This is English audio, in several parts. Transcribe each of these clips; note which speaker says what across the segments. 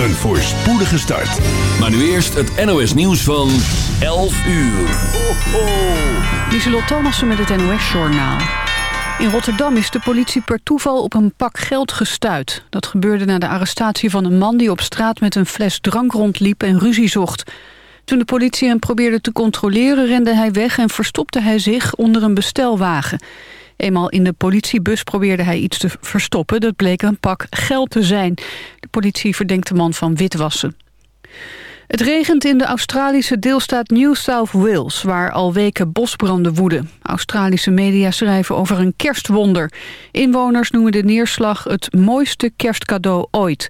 Speaker 1: Een voorspoedige start.
Speaker 2: Maar nu eerst het NOS nieuws van 11 uur. Ho, ho.
Speaker 3: Lieselot met het NOS-journaal. In Rotterdam is de politie per toeval op een pak geld gestuit. Dat gebeurde na de arrestatie van een man die op straat met een fles drank rondliep en ruzie zocht. Toen de politie hem probeerde te controleren rende hij weg en verstopte hij zich onder een bestelwagen. Eenmaal in de politiebus probeerde hij iets te verstoppen. Dat bleek een pak geld te zijn. De politie verdenkt de man van witwassen. Het regent in de Australische deelstaat New South Wales... waar al weken bosbranden woeden. Australische media schrijven over een kerstwonder. Inwoners noemen de neerslag het mooiste kerstcadeau ooit.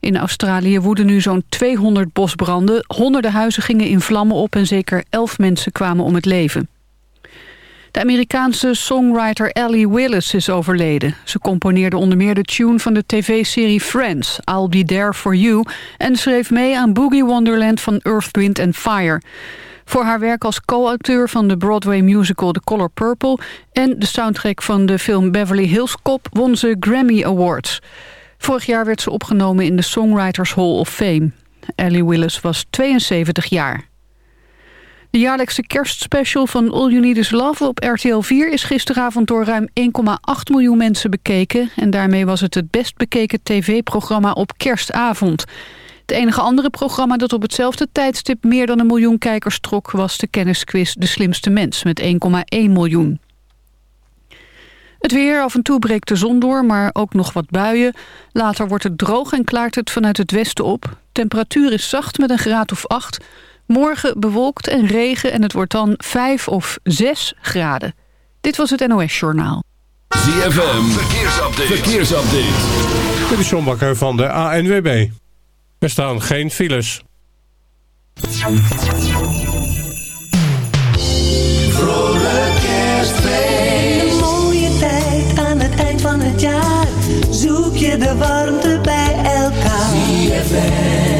Speaker 3: In Australië woeden nu zo'n 200 bosbranden. Honderden huizen gingen in vlammen op... en zeker 11 mensen kwamen om het leven. De Amerikaanse songwriter Ellie Willis is overleden. Ze componeerde onder meer de tune van de tv-serie Friends, I'll Be There For You... en schreef mee aan Boogie Wonderland van Earth, Wind and Fire. Voor haar werk als co-auteur van de Broadway musical The Color Purple... en de soundtrack van de film Beverly Hills Cop won ze Grammy Awards. Vorig jaar werd ze opgenomen in de Songwriters Hall of Fame. Ellie Willis was 72 jaar. De jaarlijkse kerstspecial van All You Need Is Love op RTL 4 is gisteravond door ruim 1,8 miljoen mensen bekeken. En daarmee was het het best bekeken tv-programma op kerstavond. Het enige andere programma dat op hetzelfde tijdstip meer dan een miljoen kijkers trok... was de kennisquiz De Slimste Mens met 1,1 miljoen. Het weer, af en toe breekt de zon door, maar ook nog wat buien. Later wordt het droog en klaart het vanuit het westen op. Temperatuur is zacht met een graad of 8... Morgen bewolkt en regen en het wordt dan 5 of 6 graden. Dit was het NOS Journaal.
Speaker 2: ZFM, verkeersupdate. verkeersupdate.
Speaker 4: Dit is John Bakker van de ANWB. Er staan geen files.
Speaker 5: Vrolijk kerstfeest. Een mooie tijd aan het eind van het jaar. Zoek je de warmte bij elkaar. ZFM.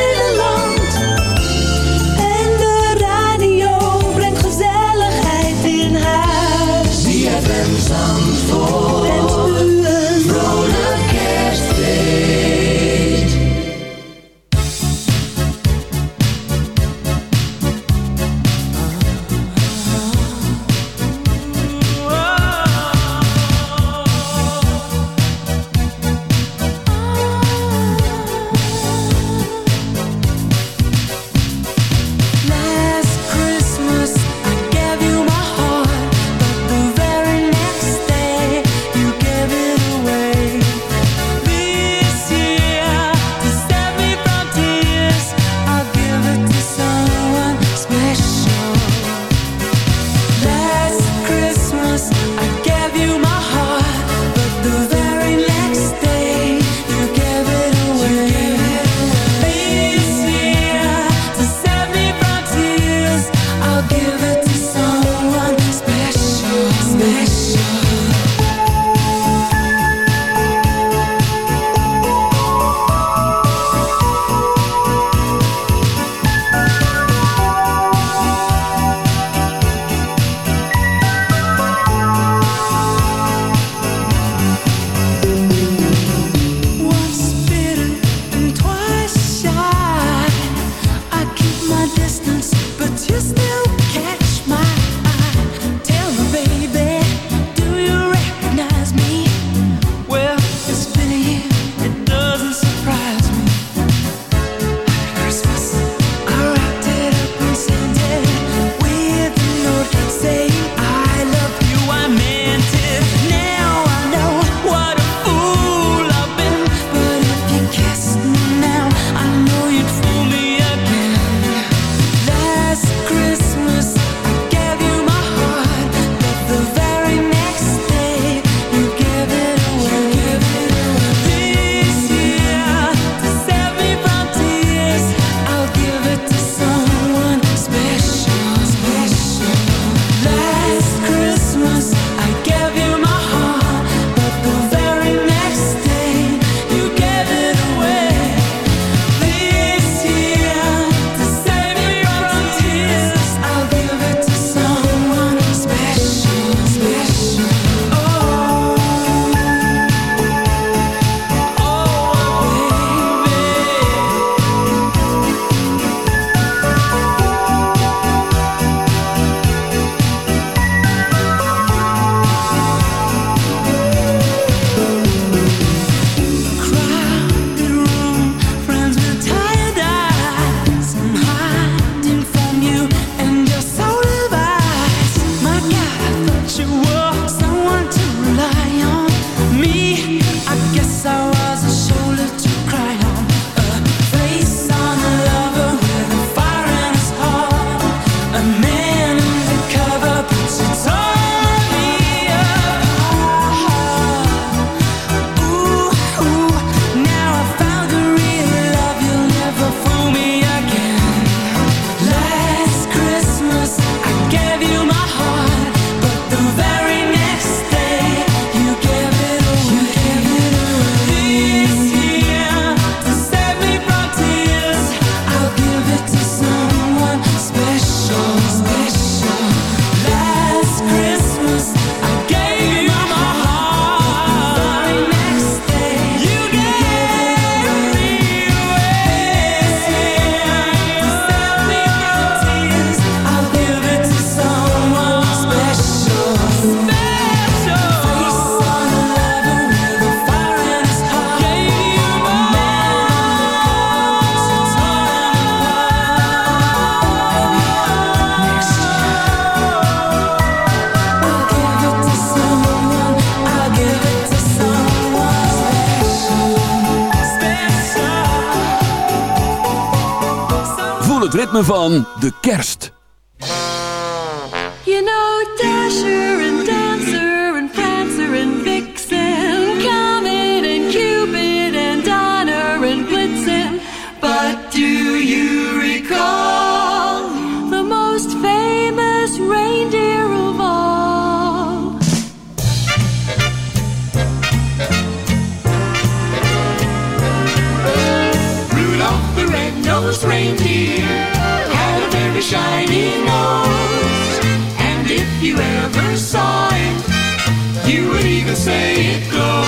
Speaker 6: van de kerst.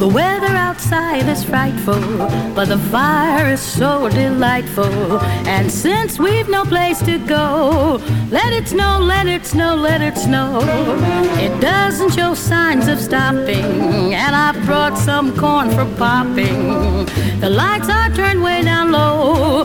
Speaker 7: The
Speaker 8: weather outside is frightful, but the fire is so delightful. And since we've no place to go, let it snow, let it snow, let it snow. It doesn't show signs of stopping, and I've brought some corn for popping. The lights are turned way down low.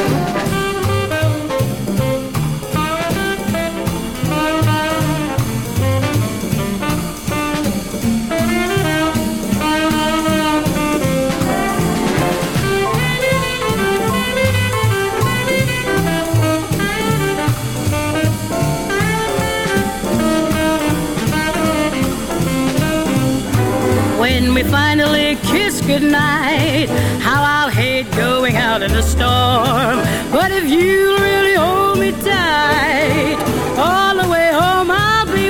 Speaker 8: We finally kiss goodnight, how I'll hate going out in the storm. But if you really hold me tight, all the way home I'll be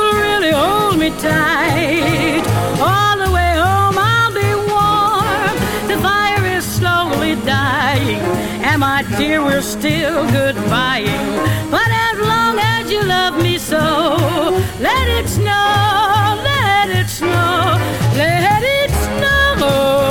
Speaker 8: hold me tight, all the way home I'll be warm. The fire is slowly dying, and my dear, we're still goodbying. But as long as you love me so, let it snow, let it snow, let it
Speaker 9: In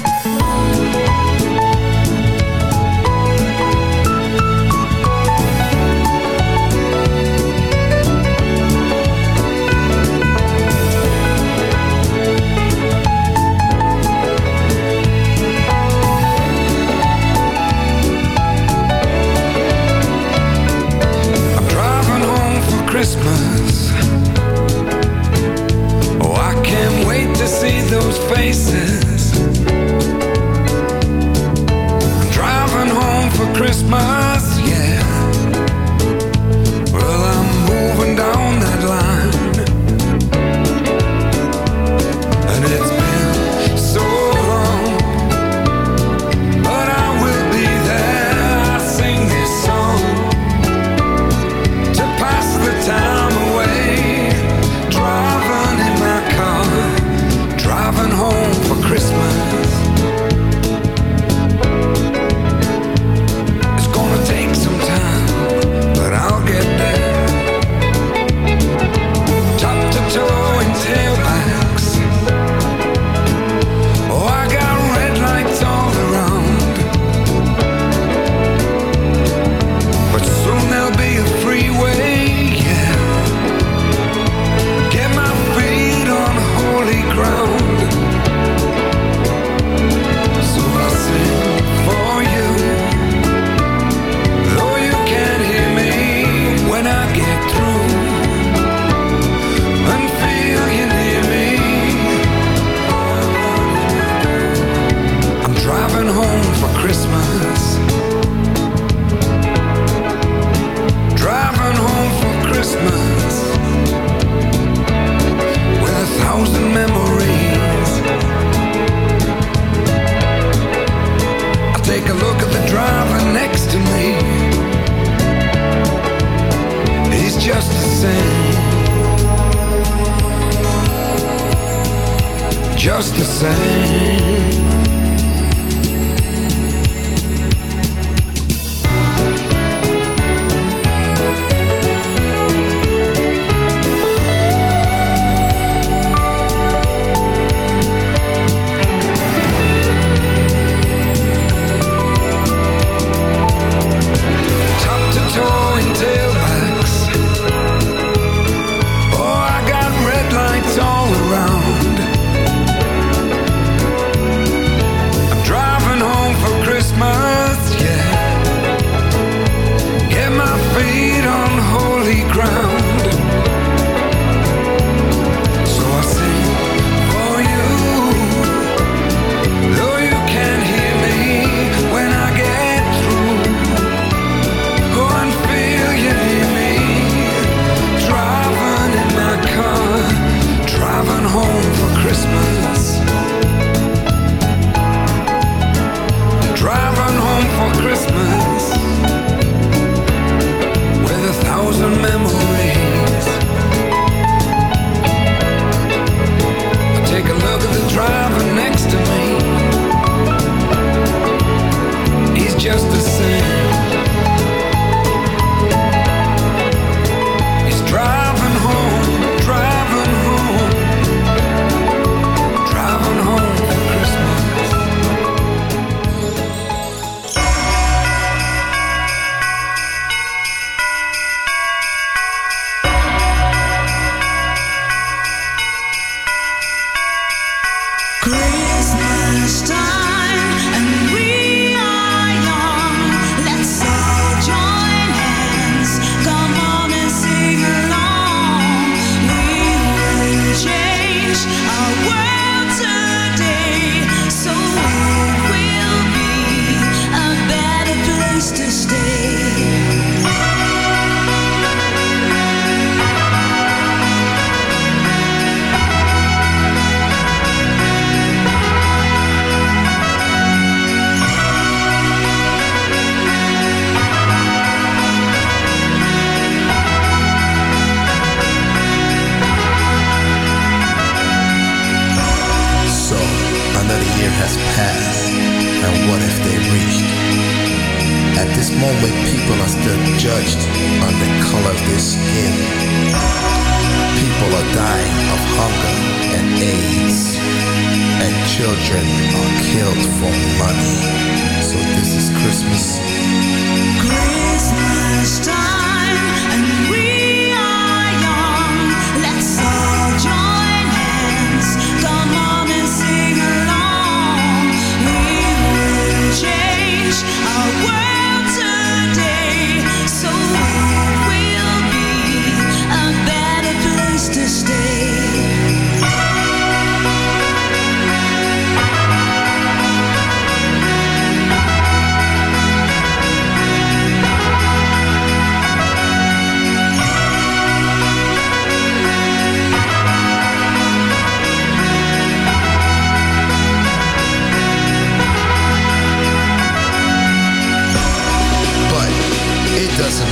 Speaker 10: Just the same.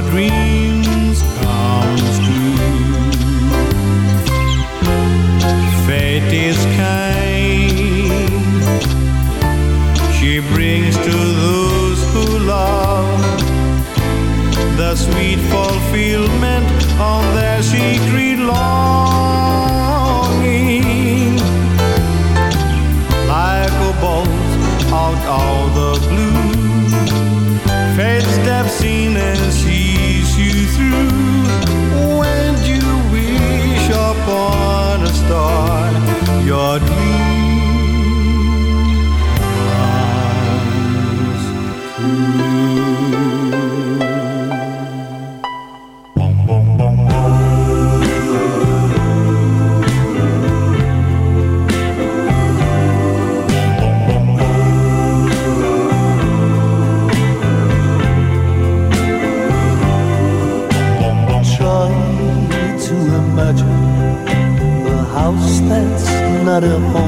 Speaker 11: your dreams comes true. Fate is kind. She brings to those who love the sweet fulfillment on their secret. up on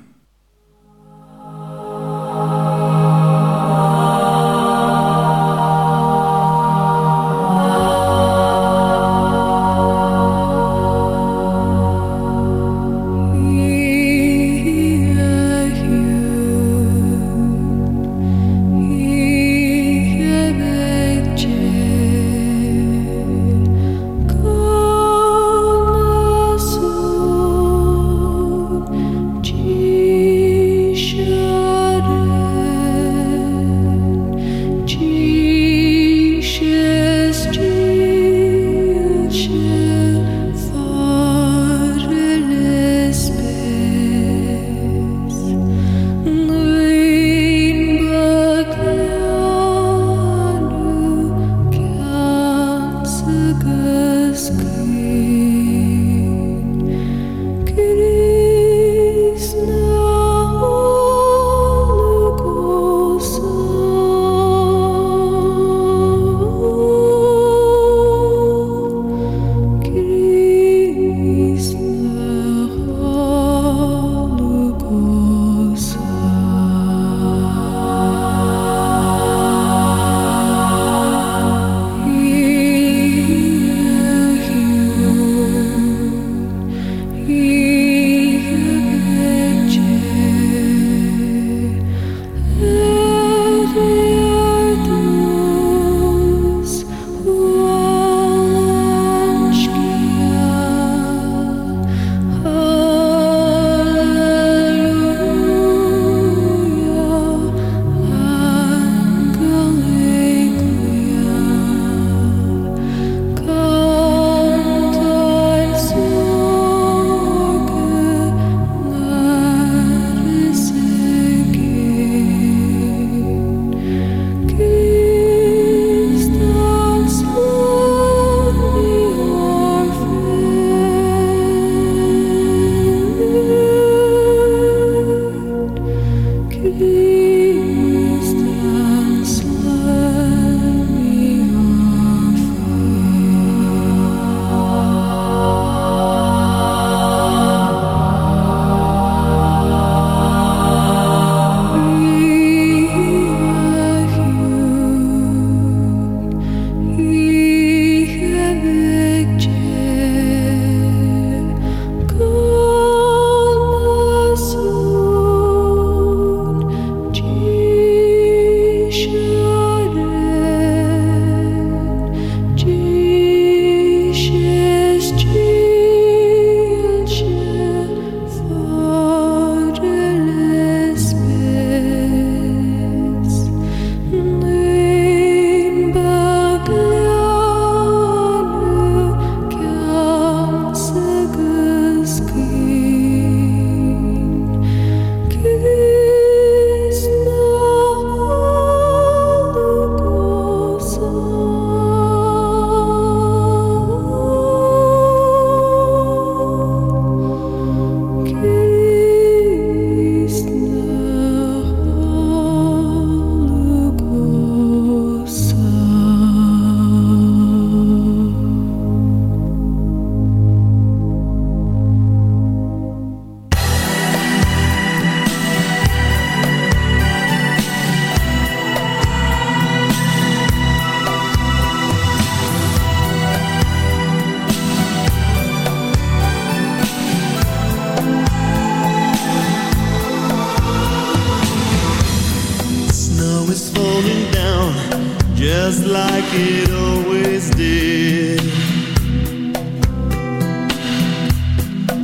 Speaker 11: just like it always did.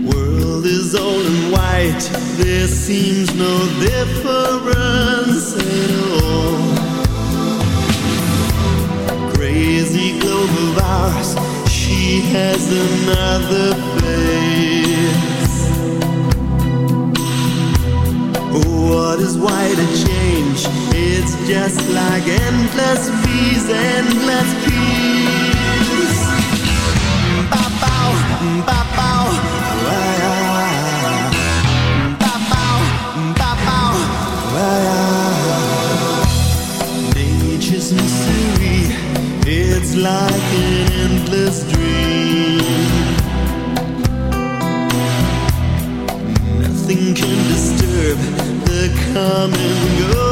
Speaker 11: World is old and white, there seems no difference at all. Crazy globe of ours, she has another face. Oh, what is white and it's just like endless peace, endless peace. Ba bow, ba bow, ba bow, ba bow. Nature's mystery. It's like an endless dream. Nothing can disturb the come and go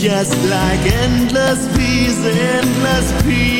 Speaker 11: just like endless peas, endless
Speaker 2: peas.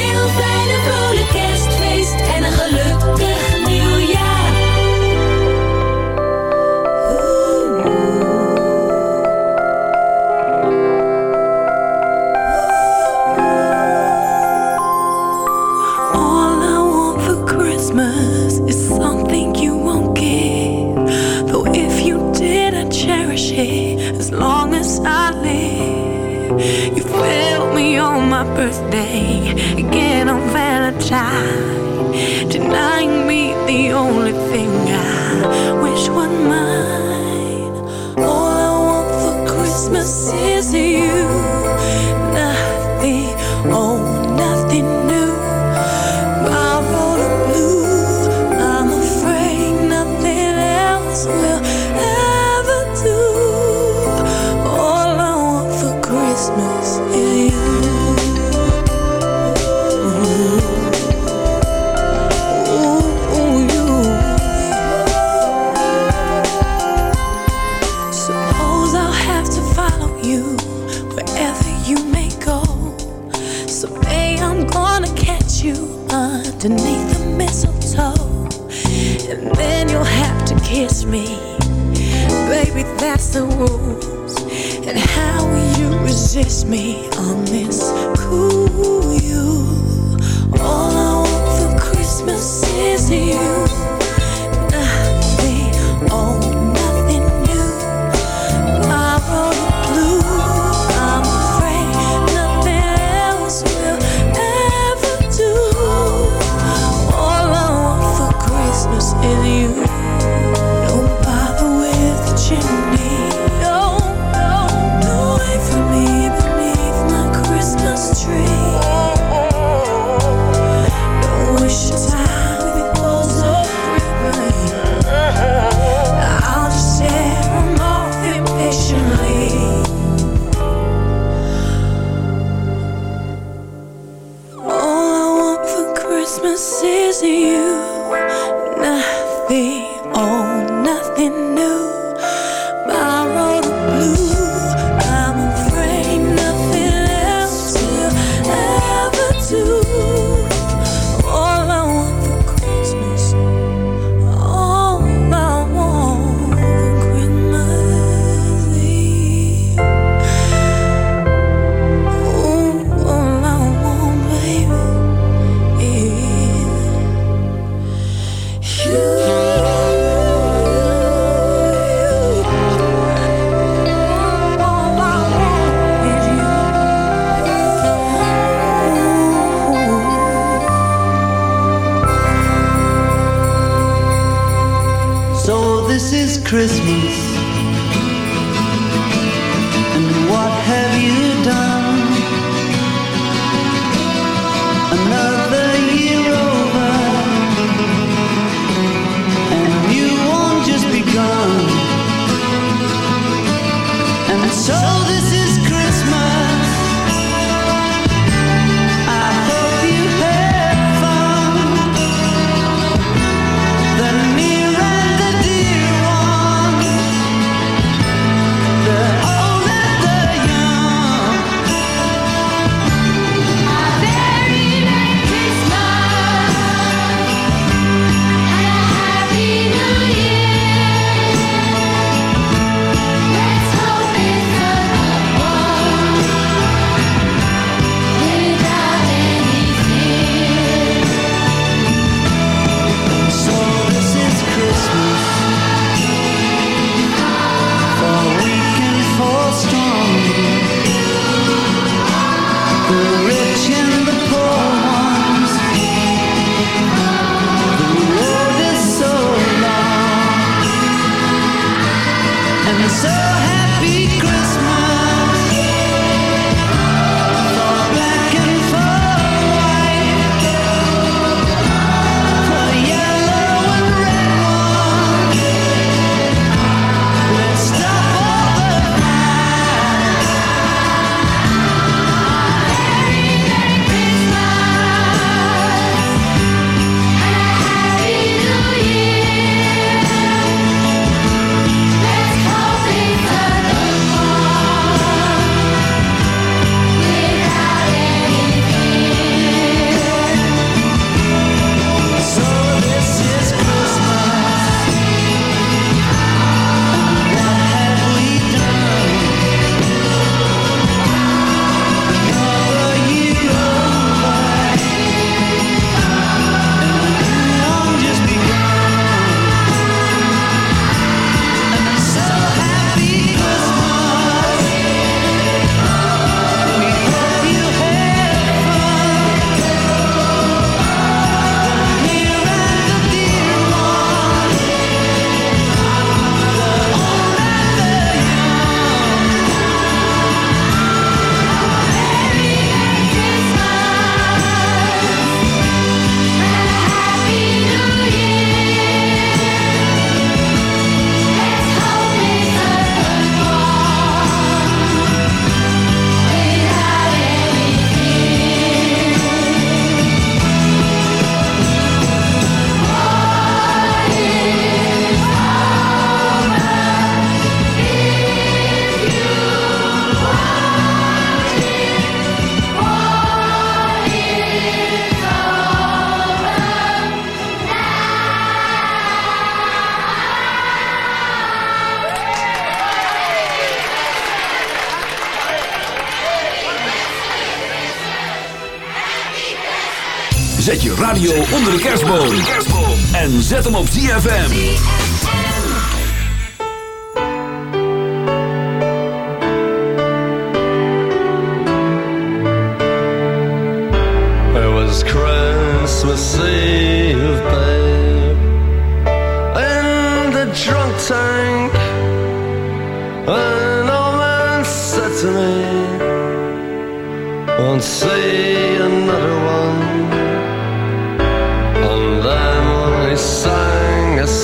Speaker 12: denying me the only Christmas is you.
Speaker 9: Zet hem op ZFM.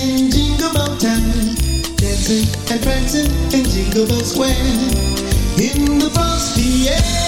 Speaker 13: in
Speaker 11: Jingle Bell Town, dancing and prancing in Jingle Bell Square. In the frosty air.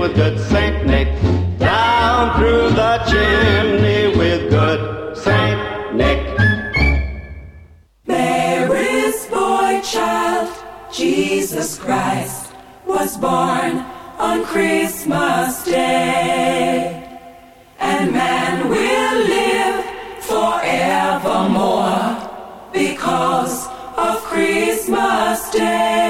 Speaker 14: With good Saint Nick. Down through the chimney with good Saint Nick.
Speaker 6: Mary's boy child, Jesus Christ, was born on Christmas Day. And man will live forevermore because of Christmas Day.